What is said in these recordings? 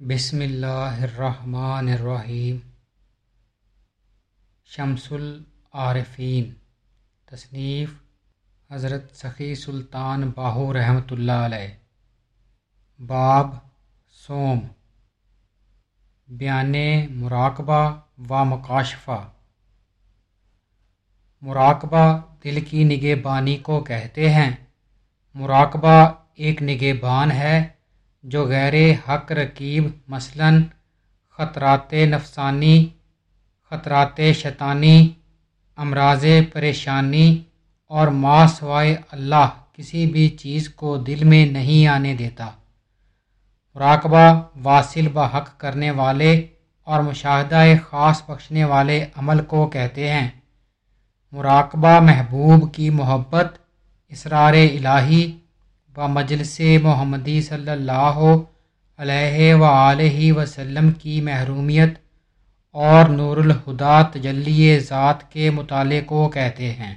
بسم اللہ الرحمن الرحیم۔ شمس العارفین۔ تصنیف حضرت سخی سلطان باہو رحمۃ اللہ علیہ۔ باب سوم۔ بیان مراقبہ و مکاشفہ۔ مراقبہ دل کی نگہ بانی کو کہتے ہیں۔ مراقبہ ایک نگہ بان ہے۔ جو غیر حق رکیب مثلا خطرات نفسانی، خطرات شیطانی، امراض پریشانی اور ما سوائے اللہ کسی بھی چیز کو دل میں نہیں آنے دیتا۔ مراقبہ، واصل بحق کرنے والے اور مشاہدہ خاص بخشنے والے عمل کو کہتے ہیں۔ مراقبہ محبوب کی محبت، اسرار الہی و مجلس محمدی صلی اللہ علیہ و وسلم کی محرومیت اور نور الہدا تجلی ذات کے مطالعے کو کہتے ہیں۔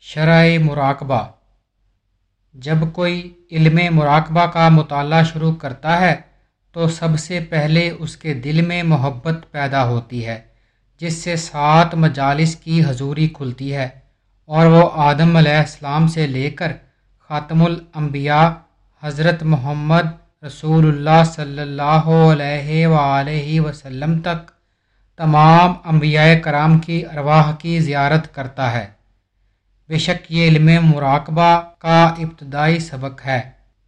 شرح مراقبہ۔ جب کوئی علم مراقبہ کا مطالعہ شروع کرتا ہے، تو سب سے پہلے اس کے دل میں محبت پیدا ہوتی ہے، جس سے سات مجالس کی حضوری کھلتی ہے اور وہ آدم علیہ السلام سے لے کر خاتم الانبیاء حضرت محمد رسول اللہ صلی اللہ علیہ وآلہ وسلم تک تمام انبیاء کرام کی ارواح کی زیارت کرتا ہے۔ بے شک یہ علم مراقبہ کا ابتدائی سبق ہے۔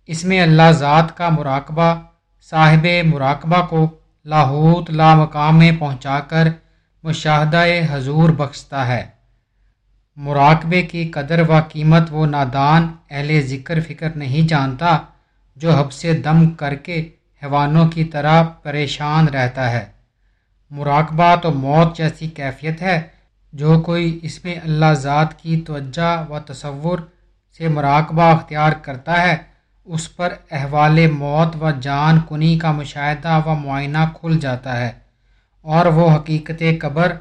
اس میں اللہ ذات کا مراقبہ، صاحب مراقبہ کو لاہوت لا مقام میں پہنچا کر مشاہدہ حضور بخشتا ہے۔ مراقبے کی قدر و قیمت وہ نادان اہل ذکر فکر نہیں جانتا جو حب سے دم کر کے حیوانوں کی طرح پریشان رہتا ہے۔ مراقبہ تو موت جیسی کیفیت ہے، جو کوئی اس میں اللہ ذات کی توجہ و تصور سے مراقبہ اختیار کرتا ہے، اس پر احوال موت و جان کنی کا مشاہدہ و معائنہ کھل جاتا ہے۔ اور وہ حقیقت قبر،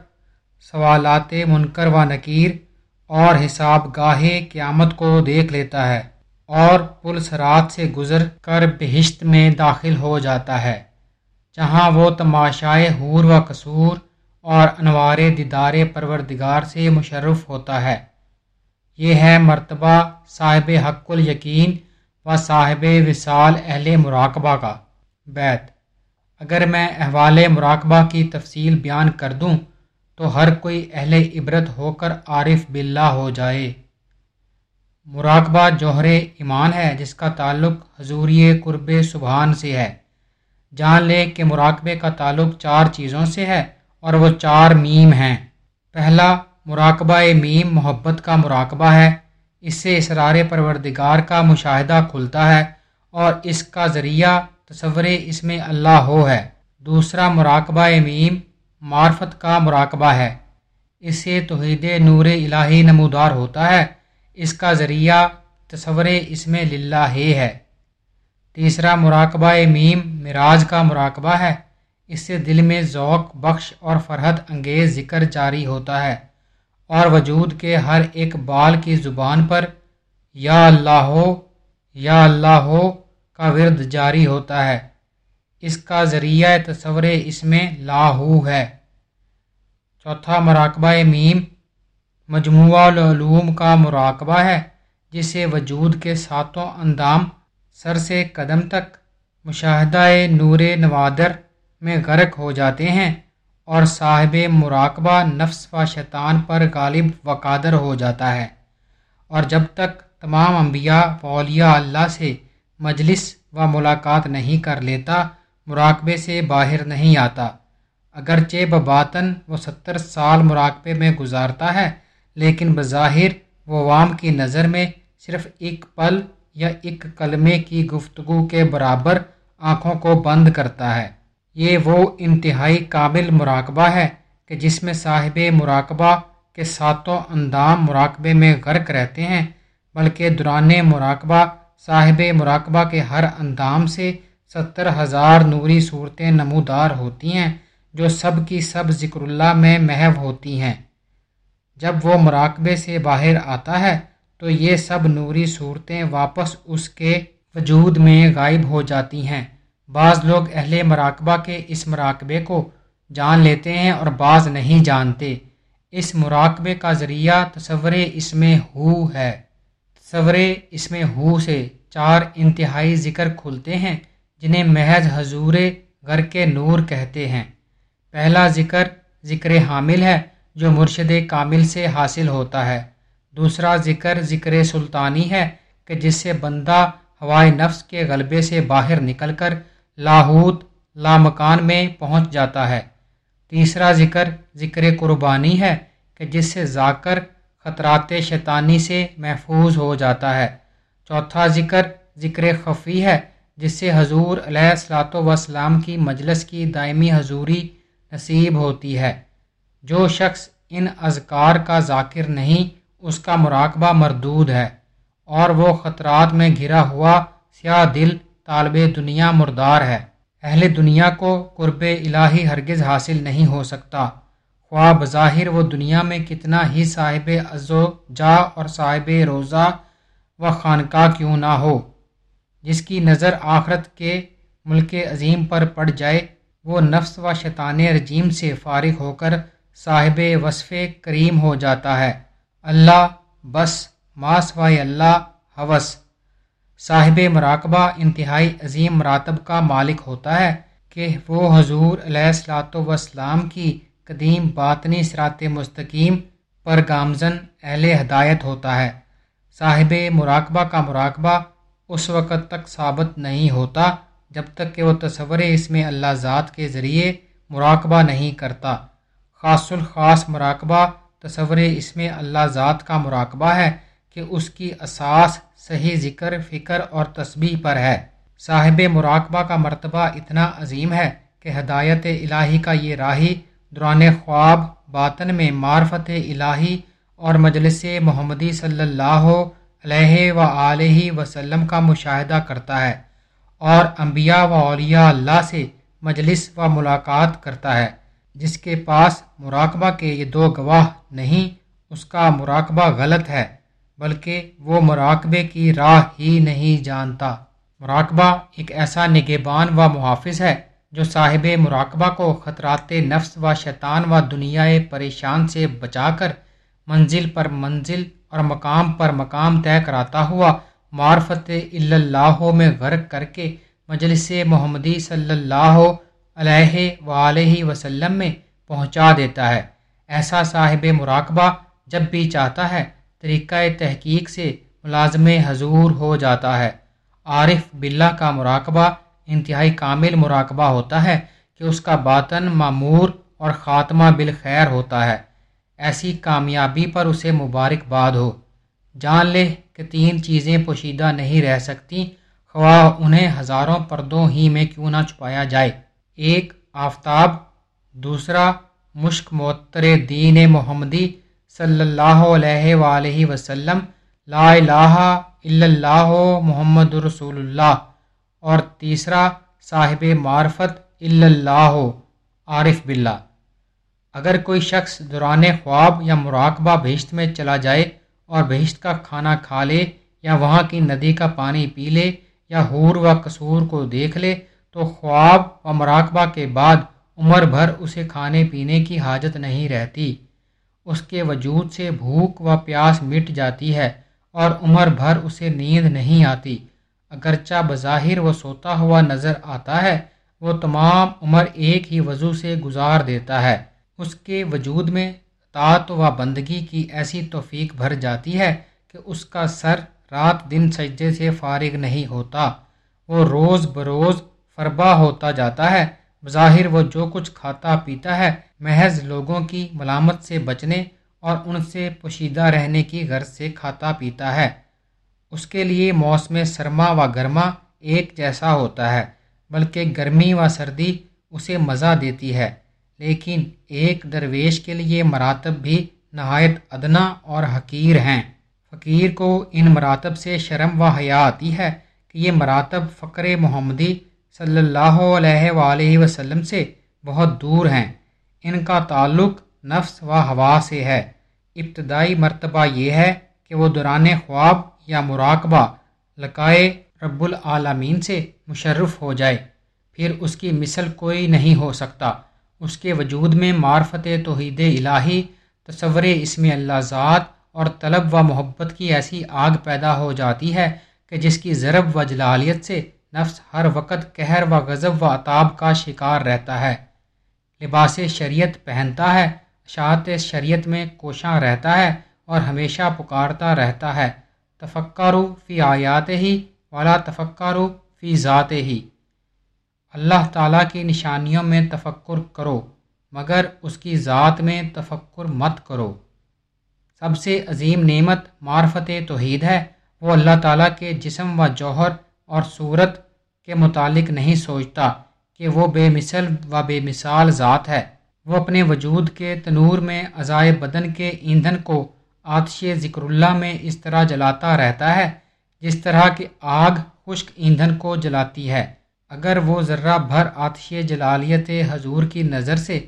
سوالات منکر و نکیر اور حساب گاہ قیامت کو دیکھ لیتا ہے اور پلس رات سے گزر کر بہشت میں داخل ہو جاتا ہے، جہاں وہ تماشائے حور و قصور اور انوار دیدار پروردگار سے مشرف ہوتا ہے۔ یہ ہے مرتبہ صاحب حق الیقین و صاحب وصال اہل مراقبہ کا۔ بیت، اگر میں احوال مراقبہ کی تفصیل بیان کر دوں تو ہر کوئی اہل عبرت ہو کر عارف باللہ ہو جائے۔ مراقبہ جوہر ایمان ہے، جس کا تعلق حضوری قرب سبحان سے ہے۔ جان لے کہ مراقبے کا تعلق چار چیزوں سے ہے اور وہ چار میم ہیں۔ پہلا، مراقبہ میم محبت کا مراقبہ ہے۔ اس سے اسرار پروردگار کا مشاہدہ کھلتا ہے اور اس کا ذریعہ تصور اس میں اللہ ہو ہے۔ دوسرا، مراقبہ میم معرفت کا مراقبہ ہے۔ اس سے توحید نور الہی نمودار ہوتا ہے۔ اس کا ذریعہ تصور اس میں للہ ہی ہے۔ تیسرا، مراقبہ میم مراج کا مراقبہ ہے۔ اس سے دل میں ذوق، بخش اور فرحت انگیز ذکر جاری ہوتا ہے۔ اور وجود کے ہر ایک بال کی زبان پر یا اللہ ہو، یا اللہ ہو کا ورد جاری ہوتا ہے۔ اس کا ذریعہ تصور اس میں لاہو ہے۔ چوتھا مراقبہ میم، مجموعہ العلوم کا مراقبہ ہے، جسے وجود کے ساتوں اندام سر سے قدم تک مشاہدہ نور نوادر میں غرق ہو جاتے ہیں اور صاحب مراقبہ نفس و شیطان پر غالب و قادر ہو جاتا ہے۔ اور جب تک تمام انبیاء اولیاء اللہ سے مجلس و ملاقات نہیں کر لیتا مراقبے سے باہر نہیں آتا۔ اگرچہ بباطن وہ ستر سال مراقبے میں گزارتا ہے، لیکن بظاہر وہ عوام کی نظر میں صرف ایک پل یا ایک کلمے کی گفتگو کے برابر آنکھوں کو بند کرتا ہے۔ یہ وہ انتہائی قابل مراقبہ ہے کہ جس میں صاحب مراقبہ کے ساتوں اندام مراقبے میں غرق رہتے ہیں، بلکہ دوران مراقبہ صاحب مراقبہ کے ہر اندام سے ستر ہزار نوری صورتیں نمودار ہوتی ہیں جو سب کی سب ذکر اللہ میں محو ہوتی ہیں۔ جب وہ مراقبے سے باہر آتا ہے تو یہ سب نوری صورتیں واپس اس کے وجود میں غائب ہو جاتی ہیں۔ بعض لوگ اہل مراقبہ کے اس مراقبے کو جان لیتے ہیں اور بعض نہیں جانتے۔ اس مراقبے کا ذریعہ تصور اس میں ہو ہے۔ تصور اس میں ہو سے چار انتہائی ذکر کھلتے ہیں۔ جنہیں محض حضور گھر کے نور کہتے ہیں۔ پہلا ذکر ذکر حامل ہے جو مرشد کامل سے حاصل ہوتا ہے۔ دوسرا ذکر ذکر سلطانی ہے کہ جس سے بندہ ہوائے نفس کے غلبے سے باہر نکل کر لاہوت لامکان میں پہنچ جاتا ہے۔ تیسرا ذکر ذکر قربانی ہے کہ جس سے ذاکر خطرات شیطانی سے محفوظ ہو جاتا ہے۔ چوتھا ذکر ذکر خفی ہے جس سے حضور علیہ السلاۃ وسلام کی مجلس کی دائمی حضوری نصیب ہوتی ہے۔ جو شخص ان اذکار کا ذاکر نہیں، اس کا مراقبہ مردود ہے اور وہ خطرات میں گھرا ہوا سیاہ دل طالب دنیا مردار ہے۔ اہل دنیا کو قرب الہی ہرگز حاصل نہیں ہو سکتا۔ خواہ بظاہر وہ دنیا میں کتنا ہی صاحب ازو جا اور صاحب روزہ و خانقاہ کیوں نہ ہو۔ جس کی نظر آخرت کے ملک عظیم پر پڑ جائے، وہ نفس و شیطان رجیم سے فارغ ہو کر صاحب وصف کریم ہو جاتا ہے۔ اللہ، بس، ماس و اللہ، حوث۔ صاحب مراقبہ انتہائی عظیم مراتب کا مالک ہوتا ہے کہ وہ حضور علیہ السلاۃ وسلام کی قدیم باطنی سرات مستقیم پر گامزن اہل ہدایت ہوتا ہے۔ صاحب مراقبہ کا مراقبہ اس وقت تک ثابت نہیں ہوتا جب تک کہ وہ تصور اس میں اللہ ذات کے ذریعے مراقبہ نہیں کرتا۔ خاص الخاص مراقبہ تصور اس میں اللہ ذات کا مراقبہ ہے کہ اس کی اساس، صحیح ذکر، فکر اور تسبیح پر ہے۔ صاحب مراقبہ کا مرتبہ اتنا عظیم ہے کہ ہدایت الہی کا یہ راہی دوران خواب، باطن میں معرفت الہی اور مجلس محمدی صلی اللہ علیہ و علیہ وسلم کا مشاہدہ کرتا ہے اور انبیاء و اولیاء اللہ سے مجلس و ملاقات کرتا ہے، جس کے پاس مراقبہ کے یہ دو گواہ نہیں، اس کا مراقبہ غلط ہے، بلکہ وہ مراقبے کی راہ ہی نہیں جانتا۔ مراقبہ ایک ایسا نگہبان و محافظ ہے جو صاحب مراقبہ کو خطرات نفس و شیطان و دنیا پریشان سے بچا کر منزل پر منزل اور مقام پر مقام طے کراتا ہوا، معرفت اللہ میں غرق کر کے مجلس محمدی صلی اللہ علیہ وآلہ وسلم میں پہنچا دیتا ہے۔ ایسا صاحب مراقبہ جب بھی چاہتا ہے، طریقہ تحقیق سے ملازم حضور ہو جاتا ہے۔ عارف باللہ کا مراقبہ انتہائی کامل مراقبہ ہوتا ہے کہ اس کا باطن معمور اور خاتمہ بالخیر ہوتا ہے۔ ایسی کامیابی پر اسے مبارکباد ہو۔ جان لے کہ تین چیزیں پوشیدہ نہیں رہ سکتی، خواہ انہیں ہزاروں پردوں ہی میں کیوں نہ چھپایا جائے۔ ایک، آفتاب۔ دوسرا، مشک معطر دین محمدی صلی اللہ علیہ وآلہ وسلم، لا الہ الا اللہ محمد رسول اللہ۔ اور تیسرا، صاحب معرفت الا اللہ، عارف باللہ۔ اگر کوئی شخص دوران خواب یا مراقبہ بہشت میں چلا جائے اور بہشت کا کھانا کھا لے یا وہاں کی ندی کا پانی پی لے یا حور و قصور کو دیکھ لے، تو خواب و مراقبہ کے بعد عمر بھر اسے کھانے پینے کی حاجت نہیں رہتی۔ اس کے وجود سے بھوک و پیاس مٹ جاتی ہے اور عمر بھر اسے نیند نہیں آتی۔ اگرچہ بظاہر وہ سوتا ہوا نظر آتا ہے، وہ تمام عمر ایک ہی وضو سے گزار دیتا ہے۔ اس کے وجود میں طاط و بندگی کی ایسی توفیق بھر جاتی ہے کہ اس کا سر رات دن سجدے سے فارغ نہیں ہوتا۔ وہ روز بروز فربا ہوتا جاتا ہے۔ بظاہر وہ جو کچھ کھاتا پیتا ہے، محض لوگوں کی ملامت سے بچنے اور ان سے پوشیدہ رہنے کی غرض سے کھاتا پیتا ہے۔ اس کے لیے موسم سرما و گرما ایک جیسا ہوتا ہے، بلکہ گرمی و سردی اسے مزہ دیتی ہے۔ لیکن ایک درویش کے لیے مراتب بھی نہایت ادنا اور حقیر ہیں۔ فقیر کو ان مراتب سے شرم و حیا آتی ہے کہ یہ مراتب فقر محمدی صلی اللہ علیہ وآلہ وسلم سے بہت دور ہیں۔ ان کا تعلق نفس و ہوا سے ہے۔ ابتدائی مرتبہ یہ ہے کہ وہ دوران خواب یا مراقبہ لقائے رب العالمین سے مشرف ہو جائے۔ پھر اس کی مثل کوئی نہیں ہو سکتا۔ اس کے وجود میں معرفت توحید الہی، تصور اسم اللہ ذات اور طلب و محبت کی ایسی آگ پیدا ہو جاتی ہے کہ جس کی ضرب و جلالیت سے نفس ہر وقت قہر و غضب و عطاب کا شکار رہتا ہے۔ لباس شریعت پہنتا ہے، اشاعت شریعت میں کوشاں رہتا ہے اور ہمیشہ پکارتا رہتا ہے۔ تفکارو فی آیات ہی والا تفکارو فی ذات ہی اللہ تعالیٰ کی نشانیوں میں تفکر کرو، مگر اس کی ذات میں تفکر مت کرو۔ سب سے عظیم نعمت معرفت توحید ہے۔ وہ اللہ تعالیٰ کے جسم و جوہر اور صورت کے متعلق نہیں سوچتا کہ وہ بے مثل و بے مثال ذات ہے۔ وہ اپنے وجود کے تنور میں عزائے بدن کے ایندھن کو آتش ذکر اللہ میں اس طرح جلاتا رہتا ہے جس طرح کہ آگ خشک ایندھن کو جلاتی ہے۔ اگر وہ ذرہ بھر آتش جلالیت حضور کی نظر سے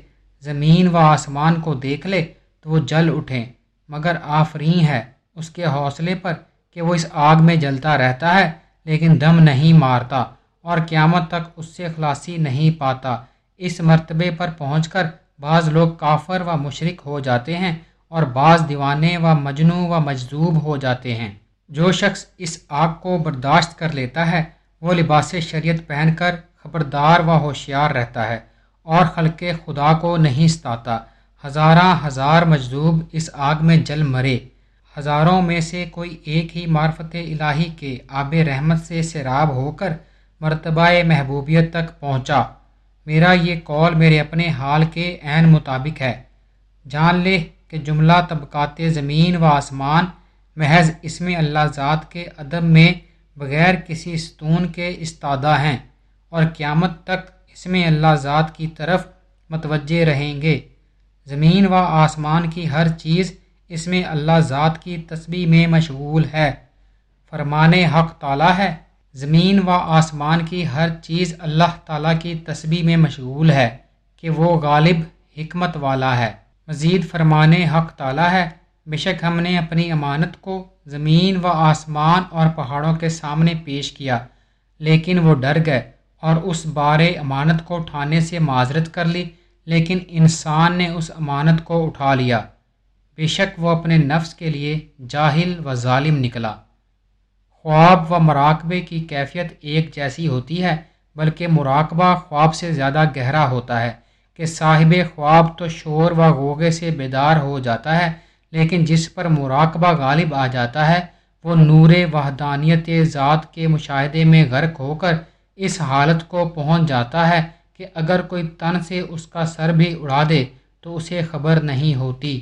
زمین و آسمان کو دیکھ لے تو وہ جل اٹھیں، مگر آفرین ہے اس کے حوصلے پر کہ وہ اس آگ میں جلتا رہتا ہے، لیکن دم نہیں مارتا اور قیامت تک اس سے خلاصی نہیں پاتا۔ اس مرتبے پر پہنچ کر بعض لوگ کافر و مشرق ہو جاتے ہیں اور بعض دیوانے و مجنو و مجذوب ہو جاتے ہیں۔ جو شخص اس آگ کو برداشت کر لیتا ہے وہ لباس شریعت پہن کر خبردار و ہوشیار رہتا ہے اور خلق خدا کو نہیں ستاتا۔ ہزارہ ہزار مجذوب اس آگ میں جل مرے۔ ہزاروں میں سے کوئی ایک ہی معرفت الہی کے آب رحمت سے سیراب ہو کر مرتبہ محبوبیت تک پہنچا۔ میرا یہ قول میرے اپنے حال کے عین مطابق ہے۔ جان لے کہ جملہ طبقات زمین و آسمان محض اسم اللہ ذات کے ادب میں بغیر کسی ستون کے استادہ ہیں اور قیامت تک اسم اللہ ذات کی طرف متوجہ رہیں گے۔ زمین و آسمان کی ہر چیز اس میں اللہ ذات کی تسبیح میں مشغول ہے۔ فرمان حق تعالیٰ ہے۔ زمین و آسمان کی ہر چیز اللہ تعالیٰ کی تسبیح میں مشغول ہے کہ وہ غالب حکمت والا ہے۔ مزید فرمان حق تعالیٰ ہے۔ بے شک ہم نے اپنی امانت کو زمین و آسمان اور پہاڑوں کے سامنے پیش کیا، لیکن وہ ڈر گئے اور اس بار امانت کو اٹھانے سے معذرت کر لی، لیکن انسان نے اس امانت کو اٹھا لیا۔ بے شک وہ اپنے نفس کے لیے جاہل و ظالم نکلا۔ خواب و مراقبے کی کیفیت ایک جیسی ہوتی ہے، بلکہ مراقبہ خواب سے زیادہ گہرا ہوتا ہے کہ صاحب خواب تو شور و غوغے سے بیدار ہو جاتا ہے لیکن جس پر مراقبہ غالب آ جاتا ہے، وہ نور وحدانیت ذات کے مشاہدے میں غرق ہو کر اس حالت کو پہنچ جاتا ہے کہ اگر کوئی تن سے اس کا سر بھی اڑا دے تو اسے خبر نہیں ہوتی۔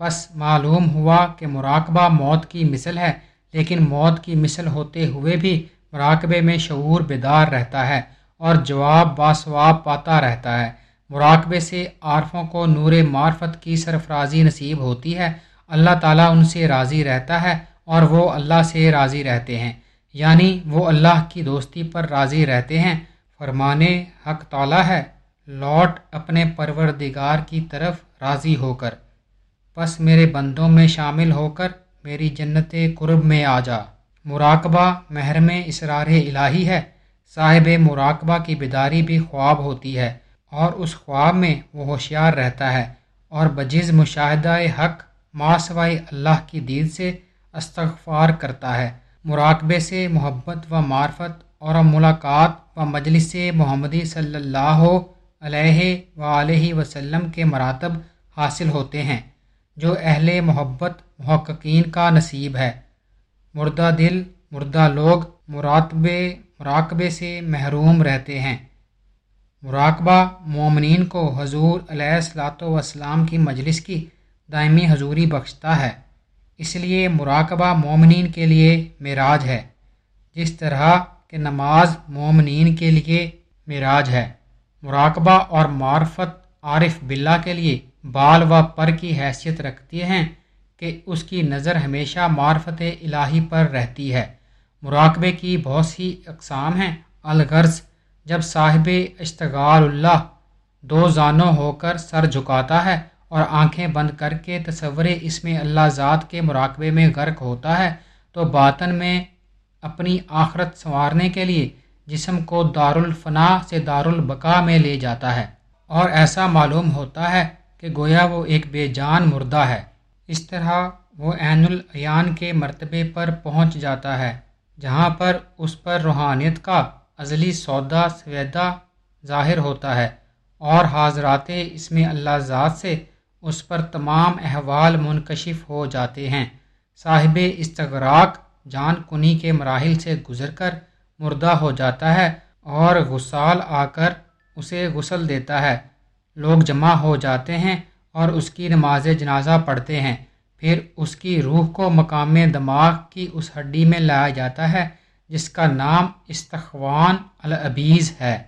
بس معلوم ہوا کہ مراقبہ موت کی مثل ہے، لیکن موت کی مثل ہوتے ہوئے بھی مراقبے میں شعور بیدار رہتا ہے اور جواب باسواب پاتا رہتا ہے۔ مراقبے سے عارفوں کو نور معرفت کی سرفرازی نصیب ہوتی ہے۔ اللہ تعالیٰ ان سے راضی رہتا ہے اور وہ اللہ سے راضی رہتے ہیں۔ یعنی وہ اللہ کی دوستی پر راضی رہتے ہیں۔ فرمانے حق تعالیٰ ہے، لوٹ اپنے پروردگار کی طرف راضی ہو کر۔ بس میرے بندوں میں شامل ہو کر میری جنت قرب میں آ جا۔ مراقبہ محرم اسرار الہی ہے۔ صاحب مراقبہ کی بیداری بھی خواب ہوتی ہے۔ اور اس خواب میں وہ ہوشیار رہتا ہے اور بجز مشاہدہ حق ماسوائے اللہ کی دید سے استغفار کرتا ہے۔ مراقبے سے محبت و معرفت اور ملاقات و مجلس محمدی صلی اللہ علیہ و علیہ وسلم کے مراتب حاصل ہوتے ہیں، جو اہل محبت، محققین کا نصیب ہے۔ مردہ دل، مردہ لوگ مراتبے مراقبے سے محروم رہتے ہیں۔ مراقبہ مومنین کو حضور علیہ السلاۃ والسلام کی مجلس کی دائمی حضوری بخشتا ہے۔ اس لیے مراقبہ مومنین کے لیے معراج ہے، جس طرح کہ نماز مومنین کے لیے معراج ہے۔ مراقبہ اور معرفت عارف باللہ کے لیے بال و پر کی حیثیت رکھتی ہیں کہ اس کی نظر ہمیشہ معرفت الہی پر رہتی ہے۔ مراقبے کی بہت سی اقسام ہیں۔ الغرض جب صاحب اشتغال اللہ دو زانوں ہو کر سر جھکاتا ہے اور آنکھیں بند کر کے تصور اس میں اللہ ذات کے مراقبے میں غرق ہوتا ہے، تو باطن میں اپنی آخرت سنوارنے کے لیے جسم کو دارالفنا سے دارالبقا میں لے جاتا ہے۔ اور ایسا معلوم ہوتا ہے کہ گویا وہ ایک بے جان مردہ ہے۔ اس طرح وہ عین العیان کے مرتبے پر پہنچ جاتا ہے، جہاں پر اس پر روحانیت کا ازلی سودا، سویدہ ظاہر ہوتا ہے اور حاضرات اس میں اللہ ذات سے اس پر تمام احوال منکشف ہو جاتے ہیں۔ صاحب استغراق جان کنی کے مراحل سے گزر کر مردہ ہو جاتا ہے اور غسال آ کر اسے غسل دیتا ہے۔ لوگ جمع ہو جاتے ہیں اور اس کی نماز جنازہ پڑھتے ہیں۔ پھر اس کی روح کو مقام دماغ کی اس ہڈی میں لایا جاتا ہے جس کا نام استخوان العبیز ہے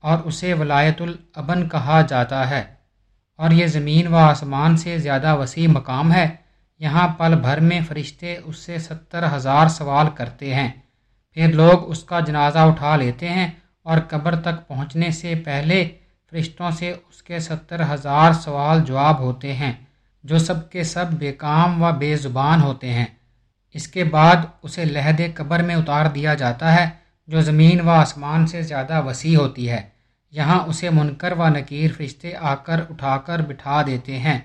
اور اسے ولایت الابن کہا جاتا ہے اور یہ زمین و آسمان سے زیادہ وسیع مقام ہے۔ یہاں پل بھر میں فرشتے اس سے ستر ہزار سوال کرتے ہیں۔ پھر لوگ اس کا جنازہ اٹھا لیتے ہیں اور قبر تک پہنچنے سے پہلے فرشتوں سے اس کے ستر ہزار سوال جواب ہوتے ہیں، جو سب کے سب بے کام و بے زبان ہوتے ہیں۔ اس کے بعد اسے لہد قبر میں اتار دیا جاتا ہے، جو زمین و آسمان سے زیادہ وسیع ہوتی ہے۔ یہاں اسے منکر و نکیر فرشتے آ کر اٹھا کر بٹھا دیتے ہیں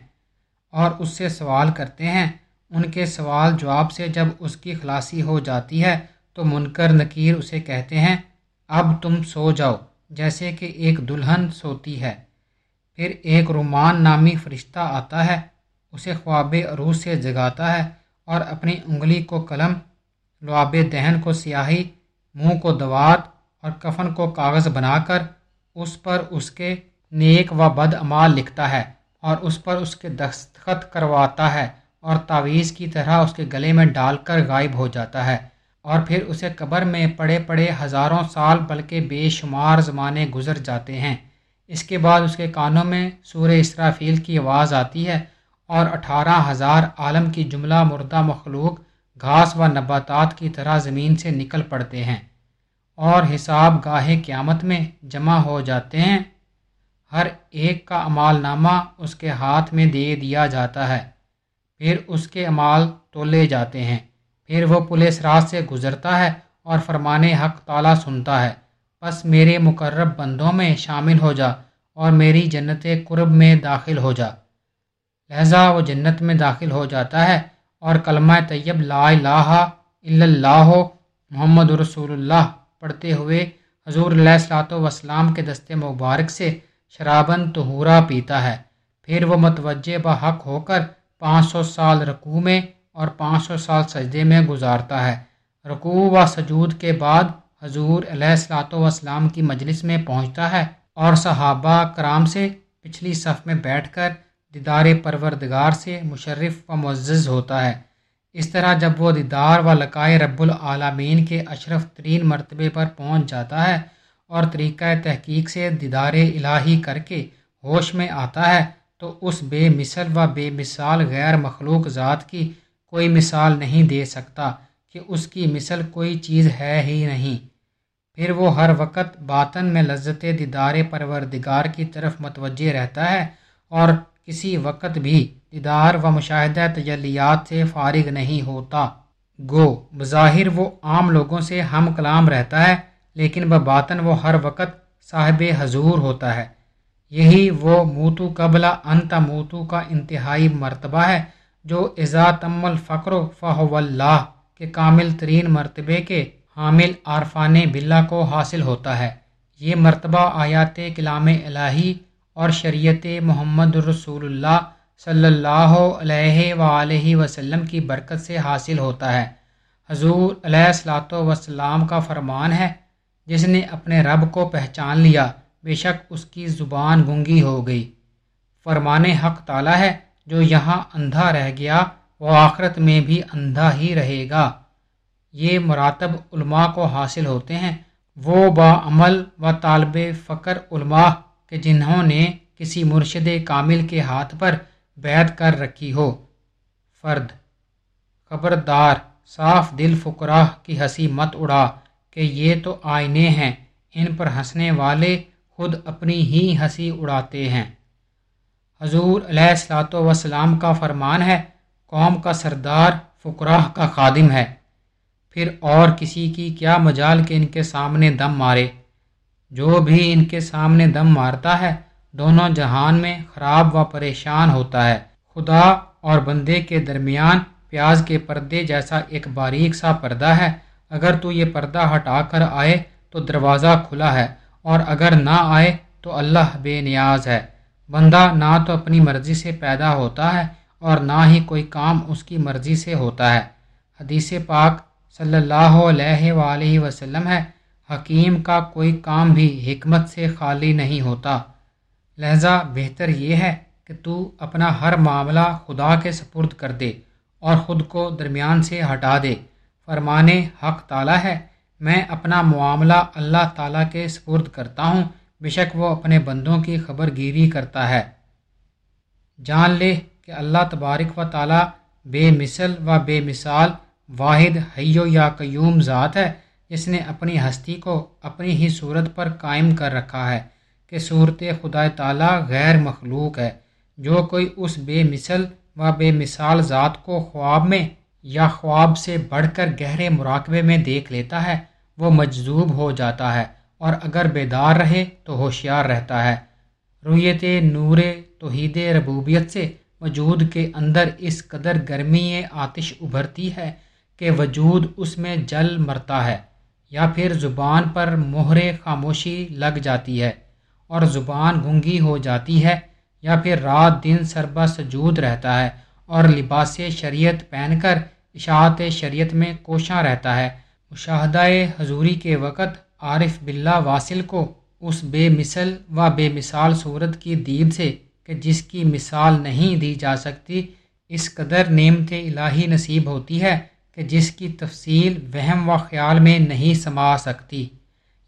اور اس سے سوال کرتے ہیں۔ ان کے سوال جواب سے جب اس کی خلاصی ہو جاتی ہے تو منکر نکیر اسے کہتے ہیں، اب تم سو جاؤ، جیسے کہ ایک دلہن سوتی ہے۔ پھر ایک رومان نامی فرشتہ آتا ہے، اسے خواب عروج سے جگاتا ہے۔ اور اپنی انگلی کو قلم لعاب دہن کو سیاہی، منہ کو دوات اور کفن کو کاغذ بنا کر اس پر اس کے نیک و بد امال لکھتا ہے اور اس پر اس کے دستخط کرواتا ہے اور تعویذ کی طرح اس کے گلے میں ڈال کر غائب ہو جاتا ہے اور پھر اسے قبر میں پڑے پڑے ہزاروں سال بلکہ بے شمار زمانے گزر جاتے ہیں۔ اس کے بعد اس کے کانوں میں سور اسرافیل کی آواز آتی ہے اور اٹھارہ ہزار عالم کی جملہ مردہ مخلوق گھاس و نباتات کی طرح زمین سے نکل پڑتے ہیں اور حساب گاہ قیامت میں جمع ہو جاتے ہیں۔ ہر ایک کا امال نامہ اس کے ہاتھ میں دے دیا جاتا ہے۔ پھر اس کے امال تولے جاتے ہیں۔ پھر وہ پولیس رات سے گزرتا ہے اور فرمان حق تعالیٰ سنتا ہے۔ بس میرے مقرب بندوں میں شامل ہو جا اور میری جنت قرب میں داخل ہو جا۔ لہذا وہ جنت میں داخل ہو جاتا ہے اور کلمہ طیب لا الہ الا اللہ محمد رسول اللہ پڑھتے ہوئے حضور علیہ السلاۃ وسلام کے دستے مبارک سے شرابن تہورا پیتا ہے۔ پھر وہ متوجہ بحق ہو کر پانچ سو سال رقوع میں اور پانچ سو سال سجدے میں گزارتا ہے۔ رکوع و سجود کے بعد حضور علیہ السلاۃ والسلام کی مجلس میں پہنچتا ہے اور صحابہ کرام سے پچھلی صف میں بیٹھ کر دیدار پروردگار سے مشرف و معزز ہوتا ہے۔ اس طرح جب وہ دیدار و لقائے رب العالمین کے اشرف ترین مرتبے پر پہنچ جاتا ہے اور طریقہ تحقیق سے دیدار الہی کر کے ہوش میں آتا ہے، تو اس بے مثل و بے مثال غیر مخلوق ذات کی کوئی مثال نہیں دے سکتا کہ اس کی مثل کوئی چیز ہے ہی نہیں۔ پھر وہ ہر وقت باطن میں لذت دیدار پروردگار کی طرف متوجہ رہتا ہے اور کسی وقت بھی دیدار و مشاہدہ تجلیات سے فارغ نہیں ہوتا۔ گو، بظاہر وہ عام لوگوں سے ہم کلام رہتا ہے، لیکن بباطن وہ ہر وقت صاحب حضور ہوتا ہے۔ یہی وہ موتو قبلہ انت موتو کا انتہائی مرتبہ ہے، جو ازا تم الفقر فہ اللہ کے کامل ترین مرتبے کے حامل عارفان بلا کو حاصل ہوتا ہے۔ یہ مرتبہ آیات کلام الہی اور شریعت محمد الرسول اللہ صلی اللہ علیہ وآلہ وسلم کی برکت سے حاصل ہوتا ہے۔ حضور علیہ السلاۃ وسلام کا فرمان ہے، جس نے اپنے رب کو پہچان لیا، بے شک اس کی زبان گنگی ہو گئی۔ فرمان حق تعالی ہے، جو یہاں اندھا رہ گیا، وہ آخرت میں بھی اندھا ہی رہے گا۔ یہ مراتب علماء کو حاصل ہوتے ہیں۔ وہ با عمل و طالب فقر علماء کہ جنہوں نے کسی مرشد کامل کے ہاتھ پر بیت کر رکھی ہو۔ فرد خبردار صاف دل فقراہ کی ہنسی مت اڑا کہ یہ تو آئینے ہیں، ان پر ہنسنے والے خود اپنی ہی ہنسی اڑاتے ہیں۔ حضور علیہ السلاۃ وسلام کا فرمان ہے، قوم کا سردار فقراہ کا خادم ہے۔ پھر اور کسی کی کیا مجال کہ ان کے سامنے دم مارے؟ جو بھی ان کے سامنے دم مارتا ہے، دونوں جہان میں خراب و پریشان ہوتا ہے۔ خدا اور بندے کے درمیان پیاز کے پردے جیسا ایک باریک سا پردہ ہے۔ اگر تو یہ پردہ ہٹا کر آئے تو دروازہ کھلا ہے، اور اگر نہ آئے تو اللہ بے نیاز ہے۔ بندہ نہ تو اپنی مرضی سے پیدا ہوتا ہے، اور نہ ہی کوئی کام اس کی مرضی سے ہوتا ہے۔ حدیث پاک صلی اللہ علیہ وآلہ وسلم ہے حکیم کا کوئی کام بھی حکمت سے خالی نہیں ہوتا۔ لہذا بہتر یہ ہے کہ تو اپنا ہر معاملہ خدا کے سپرد کر دے اور خود کو درمیان سے ہٹا دے۔ فرمانے حق تعالیٰ ہے، میں اپنا معاملہ اللہ تعالیٰ کے سپرد کرتا ہوں، بے شک وہ اپنے بندوں کی خبر گیری کرتا ہے۔ جان لے کہ اللہ تبارک و تعالیٰ بے مثل و بے مثال واحد حیو یا قیوم ذات ہے۔ جس نے اپنی ہستی کو اپنی ہی صورت پر قائم کر رکھا ہے کہ صورت خدا تعالیٰ غیر مخلوق ہے۔ جو کوئی اس بے مثل و بے مثال ذات کو خواب میں یا خواب سے بڑھ کر گہرے مراقبے میں دیکھ لیتا ہے، وہ مجذوب ہو جاتا ہے اور اگر بیدار رہے تو ہوشیار رہتا ہے۔ رویت نور توحید ربوبیت سے وجود کے اندر اس قدر گرمی آتش ابھرتی ہے کہ وجود اس میں جل مرتا ہے۔ یا پھر زبان پر مہر خاموشی لگ جاتی ہے اور زبان گنگی ہو جاتی ہے یا پھر رات دن سربا سجود رہتا ہے اور لباس شریعت پہن کر اشاعت شریعت میں کوشاں رہتا ہے۔ مشاہدہ حضوری کے وقت عارف باللہ واصل کو اس بے مثل و بے مثال صورت کی دید سے کہ جس کی مثال نہیں دی جا سکتی، اس قدر نعمت الہی نصیب ہوتی ہے کہ جس کی تفصیل وہم و خیال میں نہیں سما سکتی۔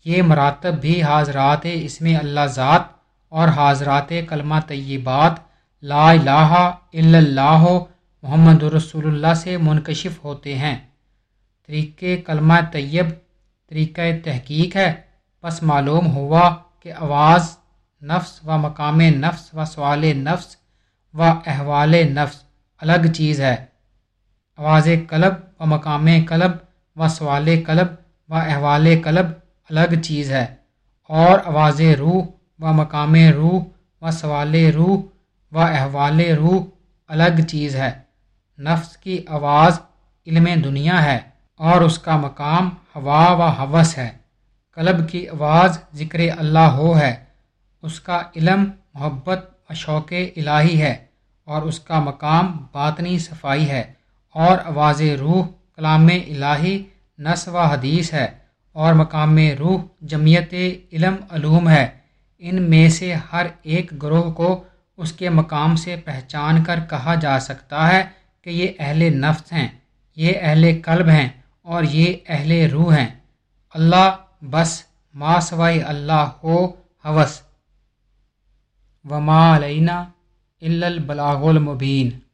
یہ مراتب بھی حاضرات اس میں اللہ ذات اور حاضرات کلمہ طیبات لا الہ الا اللہ محمد رسول اللہ سے منکشف ہوتے ہیں۔ طریقے کلمہ طیب، طریقہ تحقیق ہے۔ بس معلوم ہوا کہ آواز نفس و مقام نفس و سوال نفس و احوال نفس الگ چیز ہے۔ آواز قلب و مقام قلب و سوال قلب و احوال قلب الگ چیز ہے اور آواز روح و مقام روح و سوال روح و احوال روح الگ چیز ہے۔ نفس کی آواز علم دنیا ہے اور اس کا مقام ہوا و حوث ہے۔ قلب کی آواز ذکر اللہ ہو ہے۔ اس کا علم محبت و شوق الہی ہے اور اس کا مقام باطنی صفائی ہے۔ اور آواز روح، کلام الہی نس و حدیث ہے اور مقام روح، جمعیت علم علوم ہے۔ ان میں سے ہر ایک گروہ کو اس کے مقام سے پہچان کر کہا جا سکتا ہے کہ یہ اہل نفس ہیں، یہ اہل قلب ہیں اور یہ اہل روح ہیں۔ اللہ بس، ما سوائی اللہ ہو، حوث۔ وما علینا البلاغ المبین۔